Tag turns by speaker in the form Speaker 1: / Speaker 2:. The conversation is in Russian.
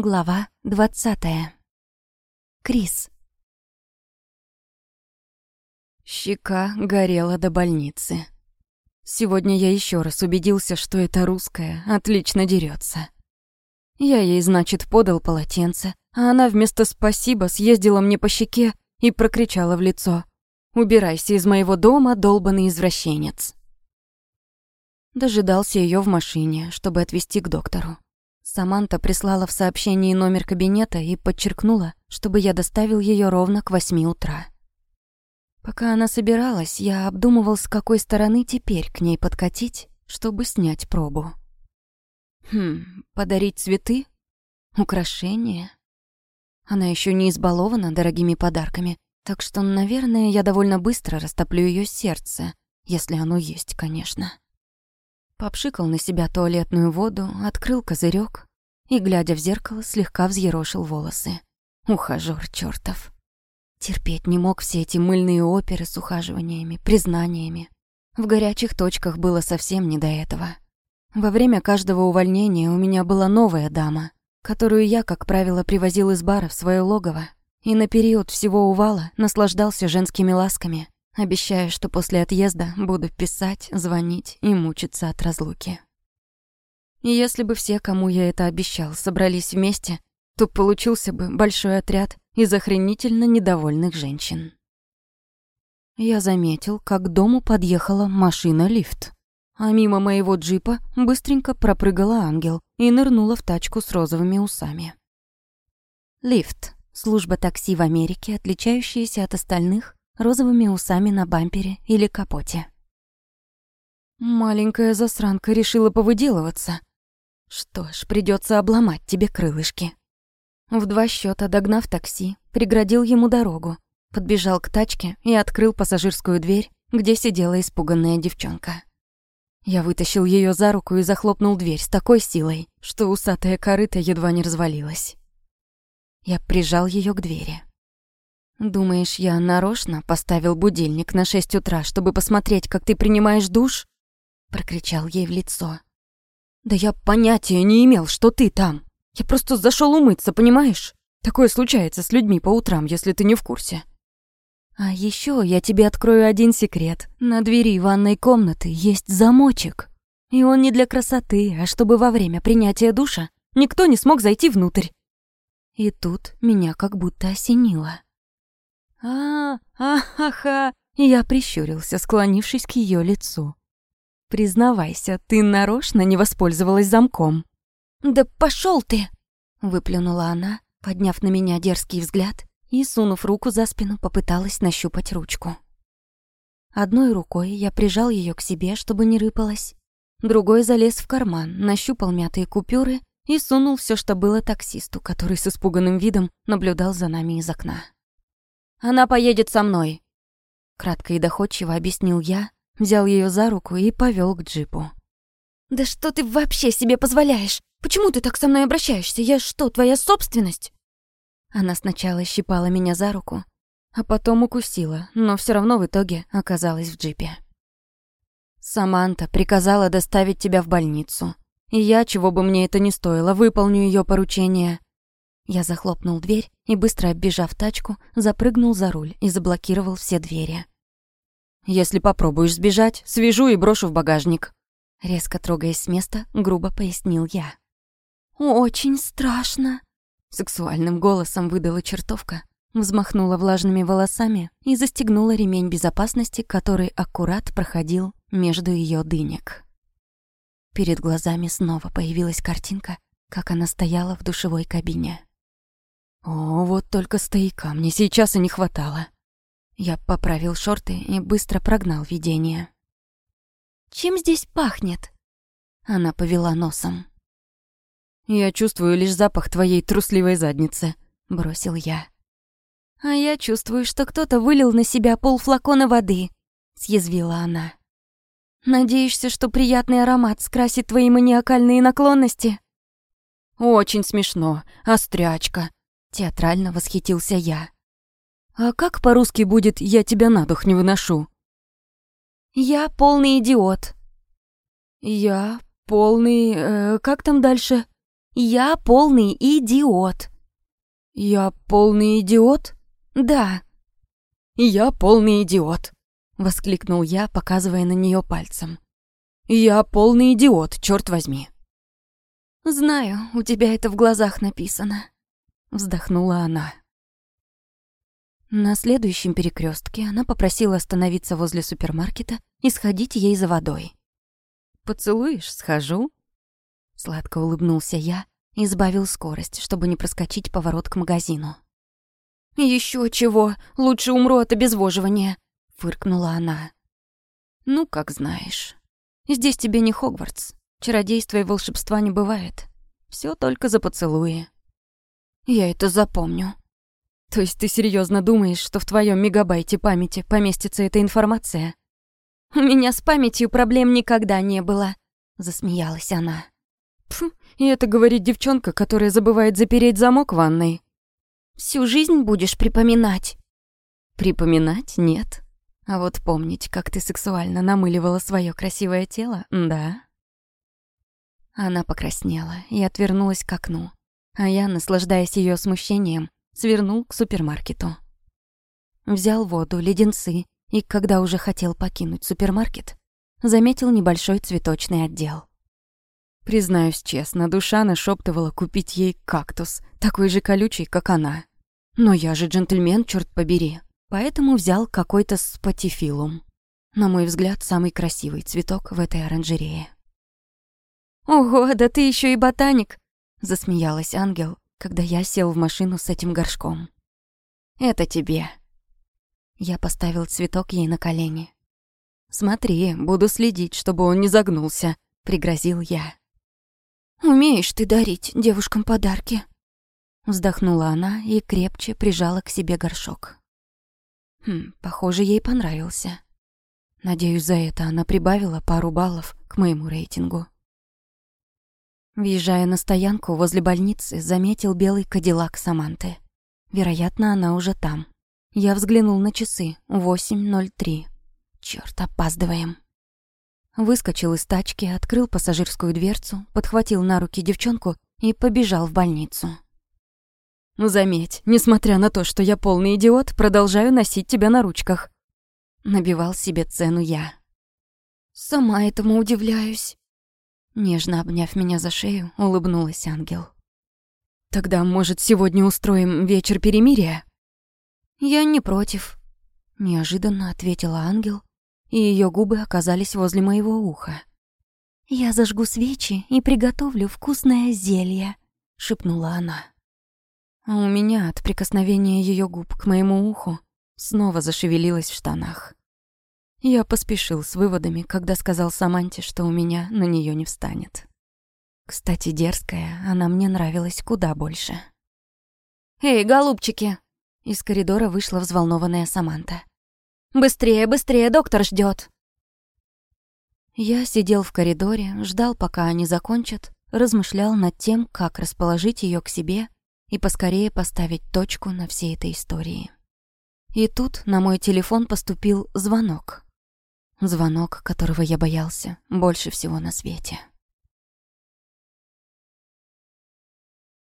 Speaker 1: Глава двадцатая. Крис.
Speaker 2: Щека горела до больницы. Сегодня я еще раз убедился, что эта русская отлично дерется. Я ей, значит, подал полотенце, а она вместо «спасибо» съездила мне по щеке и прокричала в лицо «Убирайся из моего дома, долбанный извращенец». Дожидался ее в машине, чтобы отвезти к доктору. Саманта прислала в сообщении номер кабинета и подчеркнула, чтобы я доставил ее ровно к восьми утра. Пока она собиралась, я обдумывал, с какой стороны теперь к ней подкатить, чтобы снять пробу. Хм, подарить цветы? Украшения? Она еще не избалована дорогими подарками, так что, наверное, я довольно быстро растоплю ее сердце, если оно есть, конечно. Попшикал на себя туалетную воду, открыл козырек и, глядя в зеркало, слегка взъерошил волосы. Ухажёр чёртов. Терпеть не мог все эти мыльные оперы с ухаживаниями, признаниями. В горячих точках было совсем не до этого. Во время каждого увольнения у меня была новая дама, которую я, как правило, привозил из бара в своё логово, и на период всего увала наслаждался женскими ласками, обещая, что после отъезда буду писать, звонить и мучиться от разлуки. И если бы все, кому я это обещал, собрались вместе, то получился бы большой отряд из охренительно недовольных женщин. Я заметил, как к дому подъехала машина-лифт. А мимо моего джипа быстренько пропрыгала ангел и нырнула в тачку с розовыми усами. Лифт — служба такси в Америке, отличающаяся от остальных розовыми усами на бампере или капоте. Маленькая засранка решила повыделываться. Что ж, придется обломать тебе крылышки. В два счета догнав такси, преградил ему дорогу, подбежал к тачке и открыл пассажирскую дверь, где сидела испуганная девчонка. Я вытащил ее за руку и захлопнул дверь с такой силой, что усатая корыта едва не развалилась. Я прижал ее к двери. «Думаешь, я нарочно поставил будильник на шесть утра, чтобы посмотреть, как ты принимаешь душ?» Прокричал ей в лицо. «Да я понятия не имел, что ты там. Я просто зашел умыться, понимаешь? Такое случается с людьми по утрам, если ты не в курсе». «А еще я тебе открою один секрет. На двери ванной комнаты есть замочек. И он не для красоты, а чтобы во время принятия душа никто не смог зайти внутрь». И тут меня как будто осенило. А, а-ха-ха. Я прищурился, склонившись к ее лицу. Признавайся, ты нарочно не воспользовалась замком. Да пошел ты, выплюнула она, подняв на меня дерзкий взгляд и, сунув руку за спину, попыталась нащупать ручку. Одной рукой я прижал ее к себе, чтобы не рыпалась. Другой залез в карман, нащупал мятые купюры и сунул все, что было таксисту, который с испуганным видом наблюдал за нами из окна. Она поедет со мной. Кратко и доходчиво объяснил я, взял ее за руку и повел к джипу. Да что ты вообще себе позволяешь? Почему ты так со мной обращаешься? Я что, твоя собственность? Она сначала щипала меня за руку, а потом укусила, но все равно в итоге оказалась в джипе. Саманта приказала доставить тебя в больницу. И я, чего бы мне это ни стоило, выполню ее поручение. Я захлопнул дверь и, быстро оббежав тачку, запрыгнул за руль и заблокировал все двери. «Если попробуешь сбежать, свяжу и брошу в багажник», резко трогаясь с места, грубо пояснил я. «Очень страшно», — сексуальным голосом выдала чертовка, взмахнула влажными волосами и застегнула ремень безопасности, который аккурат проходил между ее дынек. Перед глазами снова появилась картинка, как она стояла в душевой кабине. О, вот только стояка мне сейчас и не хватало. Я поправил шорты и быстро прогнал видение. «Чем здесь пахнет?» Она повела носом. «Я чувствую лишь запах твоей трусливой задницы», — бросил я. «А я чувствую, что кто-то вылил на себя полфлакона воды», — съязвила она. «Надеешься, что приятный аромат скрасит твои маниакальные наклонности?» «Очень смешно, острячка», Театрально восхитился я. «А как по-русски будет «я тебя на дух не выношу»?» «Я полный идиот». «Я полный... Э, как там дальше?»
Speaker 1: Я полный идиот.
Speaker 2: Я полный идиот?
Speaker 1: Да.
Speaker 2: Я полный идиот, воскликнул я, показывая на нее пальцем. Я полный идиот, черт возьми.
Speaker 1: Знаю, у тебя это в глазах написано, вздохнула она. На следующем перекрестке она попросила остановиться возле супермаркета и сходить ей за водой.
Speaker 2: «Поцелуешь, схожу?» Сладко улыбнулся я и сбавил скорость, чтобы не проскочить поворот к магазину.
Speaker 1: Еще чего, лучше умру от обезвоживания», — фыркнула она.
Speaker 2: «Ну, как знаешь. Здесь тебе не Хогвартс. Чародейства и волшебства не бывает. Все только за поцелуи».
Speaker 1: «Я это запомню»,
Speaker 2: то есть ты серьезно думаешь, что в твоем мегабайте памяти поместится эта информация?
Speaker 1: У меня с памятью проблем никогда не было, засмеялась она.
Speaker 2: Фу, и это говорит девчонка, которая забывает запереть замок в ванной.
Speaker 1: Всю жизнь будешь припоминать.
Speaker 2: Припоминать нет. А вот помнить, как ты сексуально намыливала свое красивое тело, да? Она покраснела и отвернулась к окну, а я, наслаждаясь ее смущением, свернул к супермаркету. Взял воду, леденцы, и когда уже хотел покинуть супермаркет, заметил небольшой цветочный отдел. Признаюсь честно, душа нашептывала купить ей кактус, такой же колючий, как она. Но я же джентльмен, черт побери. Поэтому взял какой-то спатифилум. На мой взгляд, самый красивый цветок в этой оранжерее.
Speaker 1: «Ого, да ты еще и ботаник!»
Speaker 2: — засмеялась ангел, когда я сел в машину с этим горшком. «Это тебе». Я поставил цветок ей на колени. «Смотри, буду следить, чтобы он не загнулся», — пригрозил я.
Speaker 1: «Умеешь ты дарить девушкам подарки», —
Speaker 2: вздохнула она и крепче прижала к себе горшок. Хм, похоже, ей понравился. Надеюсь, за это она прибавила пару баллов к моему рейтингу. Въезжая на стоянку возле больницы, заметил белый кадиллак Саманты. Вероятно, она уже там. Я взглянул на часы. 8.03. Чёрт, опаздываем. Выскочил из тачки, открыл пассажирскую дверцу, подхватил на руки девчонку и побежал в больницу. «Заметь, несмотря на то, что я полный идиот, продолжаю носить тебя на ручках». Набивал себе цену я.
Speaker 1: «Сама этому удивляюсь».
Speaker 2: Нежно обняв меня за шею, улыбнулась ангел. «Тогда, может, сегодня устроим вечер перемирия?»
Speaker 1: «Я не против», — неожиданно ответила ангел, и ее губы оказались возле моего уха. «Я зажгу свечи и приготовлю вкусное зелье», — шепнула она.
Speaker 2: А у меня от прикосновения ее губ к моему уху снова зашевелилась в штанах. Я поспешил с выводами, когда сказал Саманте, что у меня на нее не встанет. Кстати, дерзкая, она мне нравилась куда больше.
Speaker 1: «Эй, голубчики!»
Speaker 2: Из коридора вышла взволнованная Саманта.
Speaker 1: «Быстрее, быстрее, доктор ждет.
Speaker 2: Я сидел в коридоре, ждал, пока они закончат, размышлял над тем, как расположить ее к себе и поскорее поставить точку на всей этой истории. И тут на мой телефон поступил звонок. Звонок, которого я боялся больше всего на свете.